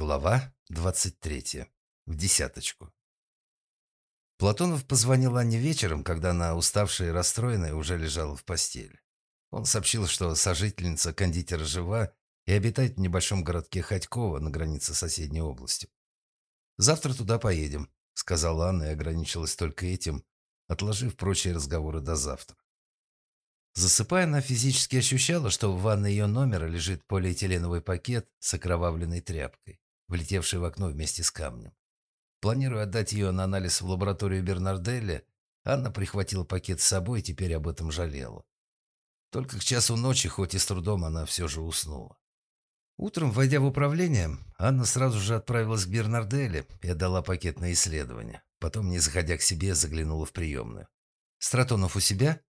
Глава 23. В десяточку. Платонов позвонил Анне вечером, когда она, уставшая и расстроенная, уже лежала в постели. Он сообщил, что сожительница кондитера жива и обитает в небольшом городке Ходьково на границе соседней области. «Завтра туда поедем», — сказала Анна и ограничилась только этим, отложив прочие разговоры до завтра. Засыпая, она физически ощущала, что в ванной ее номера лежит полиэтиленовый пакет с окровавленной тряпкой, влетевший в окно вместе с камнем. Планируя отдать ее на анализ в лабораторию Бернарделли, Анна прихватила пакет с собой и теперь об этом жалела. Только к часу ночи, хоть и с трудом, она все же уснула. Утром, войдя в управление, Анна сразу же отправилась к Бернарделле и отдала пакет на исследование. Потом, не заходя к себе, заглянула в приемную. «Стратонов у себя?»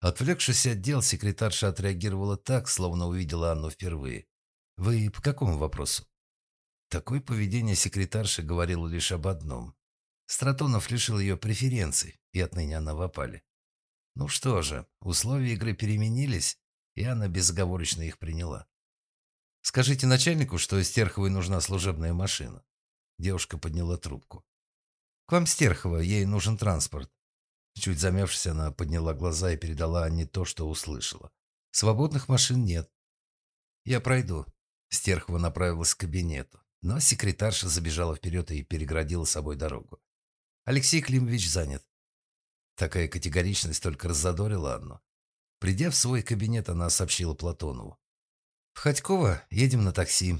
Отвлекшись от дел, секретарша отреагировала так, словно увидела Анну впервые. «Вы по какому вопросу?» Такое поведение секретарши говорило лишь об одном. Стратонов лишил ее преференций, и отныне она в опале. Ну что же, условия игры переменились, и она безоговорочно их приняла. «Скажите начальнику, что Стерховой нужна служебная машина». Девушка подняла трубку. «К вам Стерхова, ей нужен транспорт. Чуть замявшись, она подняла глаза и передала Анне то, что услышала. «Свободных машин нет». «Я пройду». Стерхова направилась к кабинету, но секретарша забежала вперед и переградила собой дорогу. «Алексей Климович занят». Такая категоричность только раззадорила Анну. Придя в свой кабинет, она сообщила Платонову. «В Ходьково едем на такси».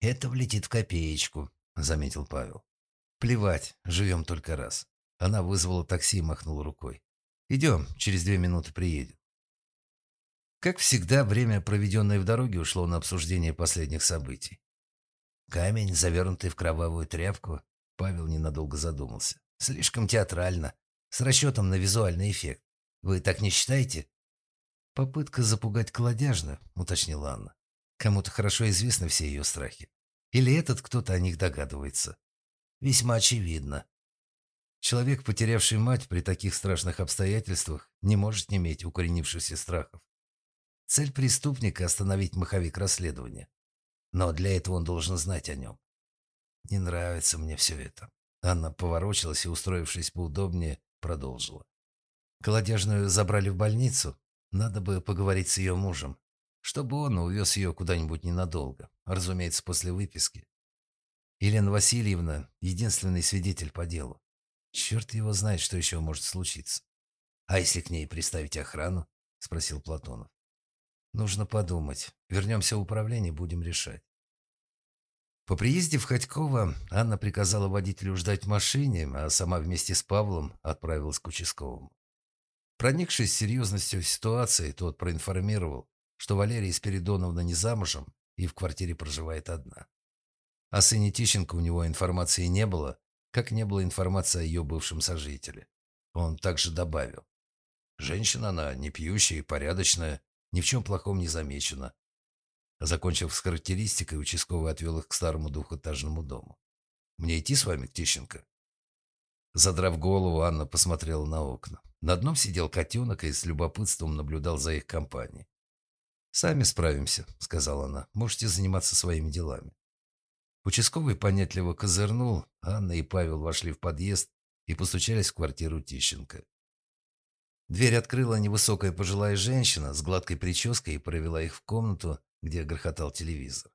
«Это влетит в копеечку», — заметил Павел. «Плевать, живем только раз». Она вызвала такси и махнула рукой. «Идем, через две минуты приедет». Как всегда, время, проведенное в дороге, ушло на обсуждение последних событий. Камень, завернутый в кровавую тряпку, Павел ненадолго задумался. Слишком театрально, с расчетом на визуальный эффект. Вы так не считаете? Попытка запугать колодяжно, уточнила Анна. Кому-то хорошо известны все ее страхи. Или этот кто-то о них догадывается. Весьма очевидно. Человек, потерявший мать при таких страшных обстоятельствах, не может не иметь укоренившихся страхов. Цель преступника – остановить маховик расследования. Но для этого он должен знать о нем. Не нравится мне все это. Анна поворочилась и, устроившись поудобнее, продолжила. Колодяжную забрали в больницу. Надо бы поговорить с ее мужем, чтобы он увез ее куда-нибудь ненадолго, разумеется, после выписки. Елена Васильевна – единственный свидетель по делу. Черт его знает, что еще может случиться. А если к ней приставить охрану? Спросил Платонов. Нужно подумать. Вернемся в управление, будем решать. По приезде в Ходьково Анна приказала водителю ждать в машине, а сама вместе с Павлом отправилась к участковому. Проникшись серьезностью ситуации, тот проинформировал, что Валерия Спиридоновна не замужем и в квартире проживает одна. О сыне Тищенко у него информации не было, как не было информации о ее бывшем сожителе. Он также добавил. Женщина она не пьющая и порядочная, ни в чем плохом не замечена. Закончив с характеристикой, участковый отвел их к старому двухэтажному дому. «Мне идти с вами к Тищенко?» Задрав голову, Анна посмотрела на окна. На одном сидел котенок и с любопытством наблюдал за их компанией. «Сами справимся», — сказала она. «Можете заниматься своими делами». Участковый понятливо козырнул, Анна и Павел вошли в подъезд и постучались в квартиру Тищенко. Дверь открыла невысокая пожилая женщина с гладкой прической и провела их в комнату, где грохотал телевизор.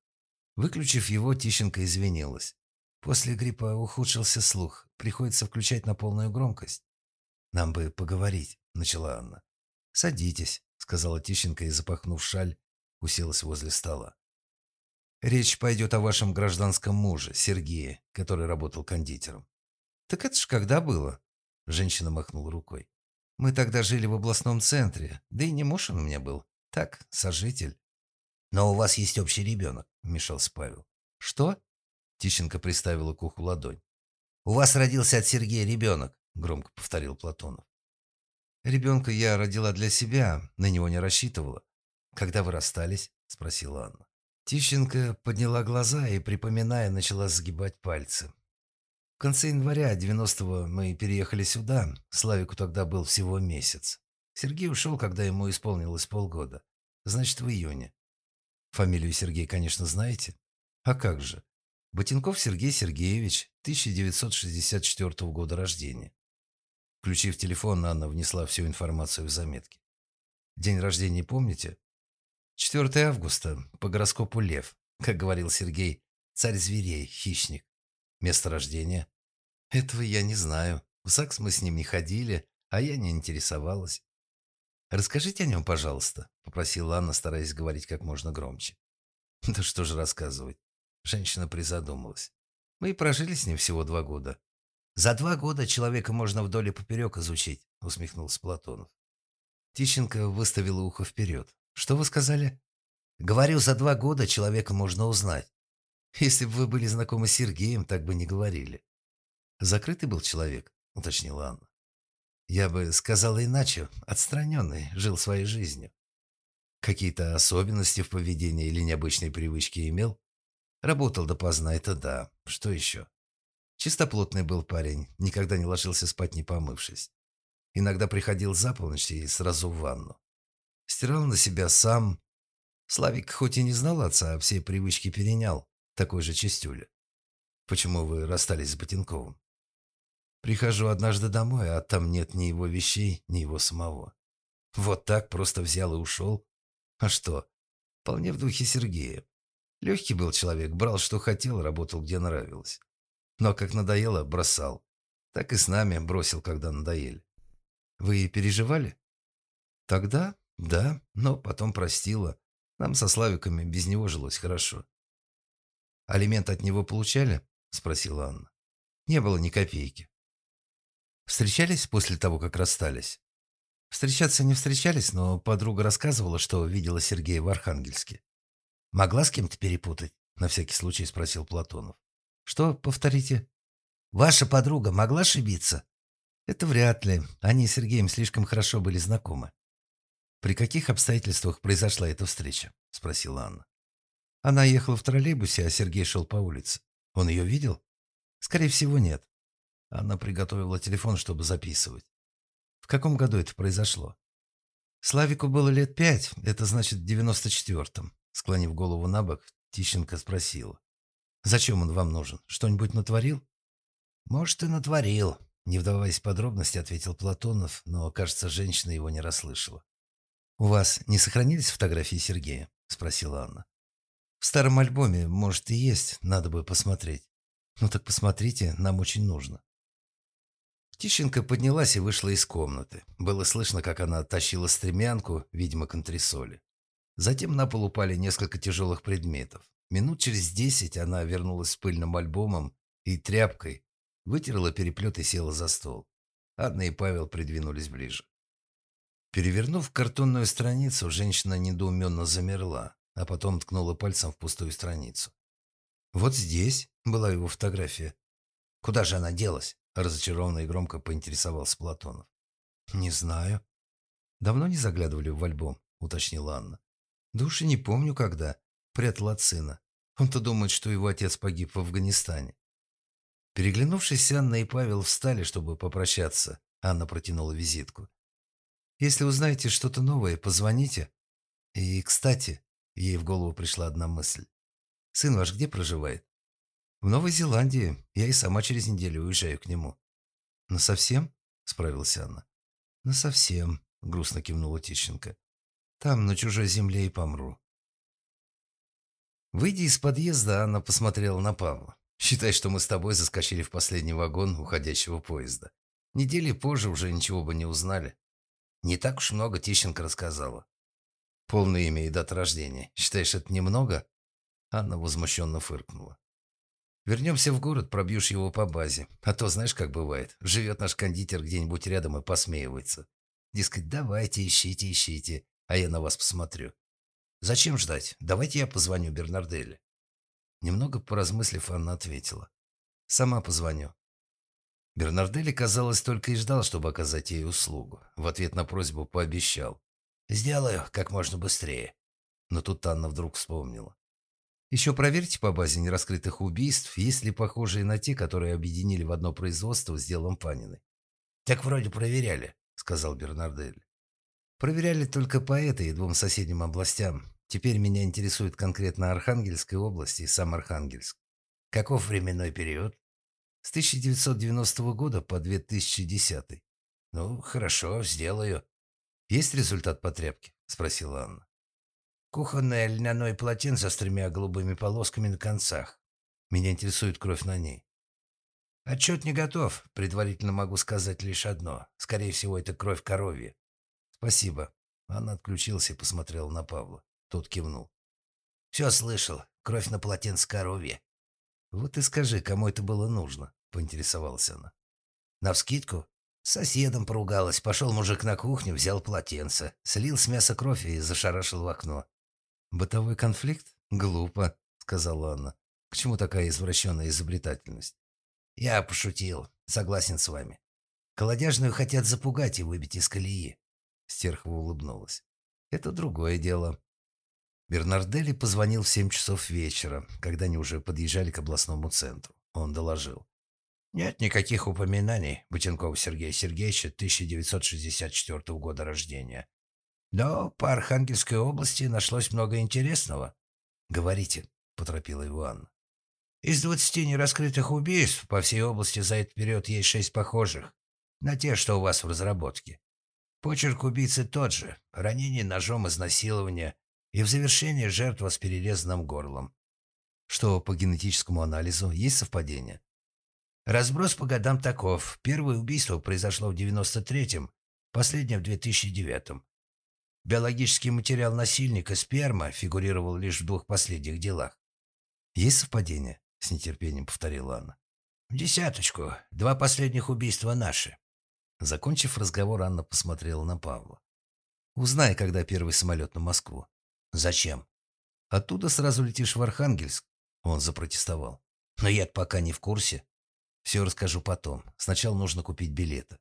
Выключив его, Тищенко извинилась. После гриппа ухудшился слух. Приходится включать на полную громкость. «Нам бы поговорить», — начала Анна. «Садитесь», — сказала Тищенко и, запахнув шаль, уселась возле стола. Речь пойдет о вашем гражданском муже, Сергее, который работал кондитером. Так это ж когда было? Женщина махнула рукой. Мы тогда жили в областном центре, да и не муж он у меня был. Так, сожитель. Но у вас есть общий ребенок, вмешался Павел. Что? Тищенко приставила к уху ладонь. У вас родился от Сергея ребенок, громко повторил Платонов. Ребенка я родила для себя, на него не рассчитывала. Когда вы расстались? спросила Анна. Тищенко подняла глаза и, припоминая, начала сгибать пальцы. Конце января 90-го мы переехали сюда. Славику тогда был всего месяц. Сергей ушел, когда ему исполнилось полгода. Значит, в июне. Фамилию Сергей, конечно, знаете? А как же? Ботинков Сергей Сергеевич, 1964 года рождения. Включив телефон, Анна внесла всю информацию в заметки. День рождения помните? 4 августа, по гороскопу Лев. Как говорил Сергей, царь зверей, хищник. Место рождения? Этого я не знаю. В ЗАГС мы с ним не ходили, а я не интересовалась. «Расскажите о нем, пожалуйста», — попросила Анна, стараясь говорить как можно громче. «Да что же рассказывать?» Женщина призадумалась. «Мы и прожили с ним всего два года». «За два года человека можно вдоль и поперек изучить», — усмехнулся Платонов. Тищенко выставила ухо вперед. «Что вы сказали?» «Говорю, за два года человека можно узнать. Если бы вы были знакомы с Сергеем, так бы не говорили». «Закрытый был человек», — уточнила Анна. «Я бы сказала иначе. Отстраненный, жил своей жизнью. Какие-то особенности в поведении или необычные привычки имел? Работал допоздна, это да. Что еще? Чистоплотный был парень, никогда не ложился спать, не помывшись. Иногда приходил за полночь и сразу в ванну. Стирал на себя сам. Славик хоть и не знал отца, а все привычки перенял. Такой же чистюля. Почему вы расстались с Ботинковым? Прихожу однажды домой, а там нет ни его вещей, ни его самого. Вот так просто взял и ушел. А что? Вполне в духе Сергея. Легкий был человек, брал, что хотел, работал, где нравилось. Но как надоело, бросал. Так и с нами бросил, когда надоели. Вы переживали? Тогда, да, но потом простила. Нам со Славиками без него жилось хорошо. «Алимент от него получали?» – спросила Анна. «Не было ни копейки». «Встречались после того, как расстались?» «Встречаться не встречались, но подруга рассказывала, что видела Сергея в Архангельске». «Могла с кем-то перепутать?» – на всякий случай спросил Платонов. «Что, повторите?» «Ваша подруга могла ошибиться?» Это вряд ли. Они с Сергеем слишком хорошо были знакомы. «При каких обстоятельствах произошла эта встреча?» – спросила Анна. Она ехала в троллейбусе, а Сергей шел по улице. Он ее видел? Скорее всего, нет. Анна приготовила телефон, чтобы записывать. В каком году это произошло? Славику было лет пять, это значит в девяносто четвертом. Склонив голову на бок, Тищенко спросила. «Зачем он вам нужен? Что-нибудь натворил?» «Может, и натворил», не вдаваясь в подробности, ответил Платонов, но, кажется, женщина его не расслышала. «У вас не сохранились фотографии Сергея?» – спросила Анна. «В старом альбоме, может, и есть, надо бы посмотреть». «Ну так посмотрите, нам очень нужно». Тищенко поднялась и вышла из комнаты. Было слышно, как она оттащила стремянку, видимо, к антресоли. Затем на пол упали несколько тяжелых предметов. Минут через десять она вернулась с пыльным альбомом и тряпкой, Вытерла переплет и села за стол. Анна и Павел придвинулись ближе. Перевернув картонную страницу, женщина недоуменно замерла, а потом ткнула пальцем в пустую страницу. «Вот здесь была его фотография. Куда же она делась?» Разочарованно и громко поинтересовался Платонов. «Не знаю». «Давно не заглядывали в альбом?» — уточнила Анна. «Души не помню, когда. Прятал от сына. Он-то думает, что его отец погиб в Афганистане. Переглянувшись, Анна и Павел встали, чтобы попрощаться. Анна протянула визитку. «Если узнаете что-то новое, позвоните. И, кстати, ей в голову пришла одна мысль. Сын ваш где проживает?» «В Новой Зеландии. Я и сама через неделю уезжаю к нему». «Насовсем?» – справилась Анна. «Насовсем», – грустно кивнула Тищенко. «Там, на чужой земле, и помру». Выйдя из подъезда, Анна посмотрела на Павла. Считай, что мы с тобой заскочили в последний вагон уходящего поезда. Недели позже уже ничего бы не узнали. Не так уж много Тищенко рассказала. Полное имя и дата рождения. Считаешь, это немного? Анна возмущенно фыркнула. Вернемся в город, пробьешь его по базе. А то знаешь, как бывает. Живет наш кондитер где-нибудь рядом и посмеивается. Дескать, давайте, ищите, ищите, а я на вас посмотрю. Зачем ждать? Давайте я позвоню Бернарделле. Немного поразмыслив, Анна ответила. «Сама позвоню». Бернарделли, казалось, только и ждал, чтобы оказать ей услугу. В ответ на просьбу пообещал. «Сделаю как можно быстрее». Но тут Анна вдруг вспомнила. «Еще проверьте по базе нераскрытых убийств, есть ли похожие на те, которые объединили в одно производство с делом Паниной». «Так вроде проверяли», — сказал Бернарделли. «Проверяли только по этой и двум соседним областям. Теперь меня интересует конкретно Архангельская область и сам Архангельск. Каков временной период? С 1990 года по 2010. Ну, хорошо, сделаю. Есть результат по тряпке? Спросила Анна. Кухонное льняное полотенце с тремя голубыми полосками на концах. Меня интересует кровь на ней. Отчет не готов. Предварительно могу сказать лишь одно. Скорее всего, это кровь коровья. Спасибо. Анна отключилась и посмотрела на Павла. Тот кивнул. Все слышал. Кровь на полотенце коровья. Вот и скажи, кому это было нужно, поинтересовалась она. Навскидку? Соседом поругалась. Пошел мужик на кухню, взял полотенце, слил с мяса кровь и зашарашил в окно. «Бытовой конфликт? Глупо», — сказала Анна. «К чему такая извращенная изобретательность?» «Я пошутил. Согласен с вами. Колодяжную хотят запугать и выбить из колеи». Стерхова улыбнулась. «Это другое дело». Бернарделли позвонил в семь часов вечера, когда они уже подъезжали к областному центру. Он доложил. «Нет никаких упоминаний Бутенкова Сергея Сергеевича 1964 года рождения. Но по Архангельской области нашлось много интересного. «Говорите», — поторопила его Анна. «Из двадцати нераскрытых убийств по всей области за этот период есть шесть похожих на те, что у вас в разработке. Почерк убийцы тот же – ранение ножом, изнасилование и в завершение жертва с перерезанным горлом. Что по генетическому анализу есть совпадение? Разброс по годам таков. Первое убийство произошло в 93-м, последнее в 2009-м. Биологический материал насильника, сперма, фигурировал лишь в двух последних делах. «Есть совпадение?» — с нетерпением повторила Анна. «Десяточку. Два последних убийства наши». Закончив разговор, Анна посмотрела на Павла. «Узнай, когда первый самолет на Москву». «Зачем?» «Оттуда сразу летишь в Архангельск». Он запротестовал. «Но я пока не в курсе». «Все расскажу потом. Сначала нужно купить билеты».